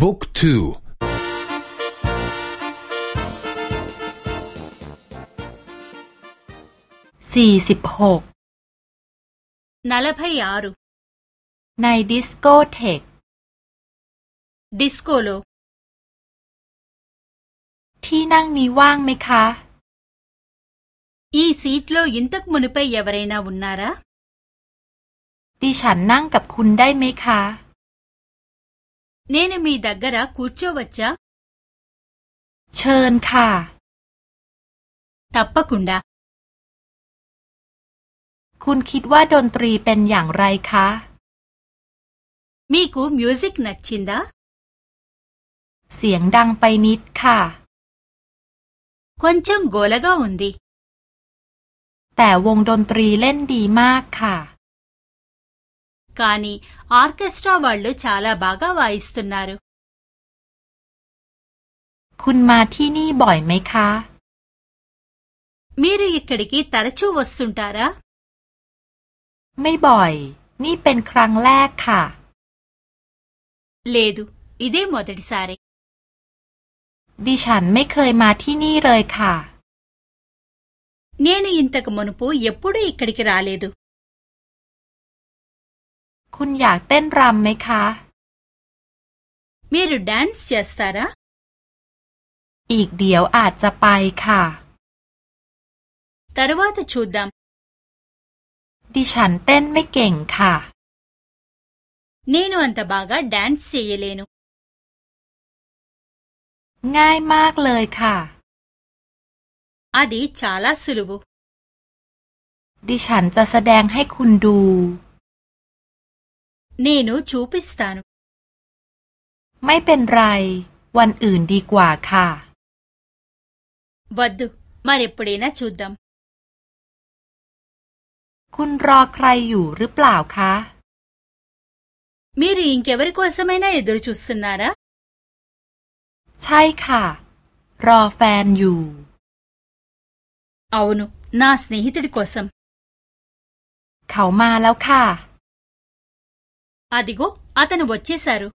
บุ๊กทู สี่สิบหกนาลพยารุ ในดิสโกเทก ดิสโกโลที่นั่งนี้ว่างไหมคะ อี సీట్లో ఇంతకు మ ుปి ప ై ఎ వ ర รนาวุนนาระดิฉันนั่งกับคุณได้ไหมคะเนี่นมีดักกระคูชโชวัชเชิญค่ะ ตับปะคุณดา คุณคิดว่าดนตรีเป็นอย่างไรคะ มีกู มิวสิกนัชินดา เสียงดังไปนิดค่ะควันเชิงโกลกาอุนดี แต่วงดนตรีเล่นดีมากค่ะ కానీ ఆర్కెస్ట్రా వాళ్ళు చాలా బాగా వాయిస్తున్నారు మీరు ఇక్కడికి తరచూ వస్తుంటారా బాయ్ ไม่บ่อย ఖా లేదు ఇదే మొదటిసారి ఖా నేను ఇంతకు మునుపు ఎప్పుడూ ఇక్కడికి రాలేదు คุณอยากเต้นรำไหมคะมีรูดัน్ స ్าสตารాอีกเดี๋ยวอาจจะไปค่ะ త ర ్ว่าจะชุดดำดิฉันเต้นไม่เก่งค่ะ นี่นวంต బ บาก డ แดนซ์เేเลนุง่ายมากเลยค่ะ อดี చ ా ల าสุลุบุ ดิฉันจะแสดงให้คุณดูนี่นูชูปิสตานไม่เป็นไร วันอื่นดีกว่าค่ะวัดดูมาเรปเรนะชุดดำคุณรอใครอยู่หรือเปล่าคะมีรีงเกวเริโกสมัยนายดูชุดสนาระใช่ค่ะ รอแฟนอยู่ เอาหนูน่าสเนฮิตริโกสมเขามาแล้วค่ะ అదిగో అతను వచ్చేశారు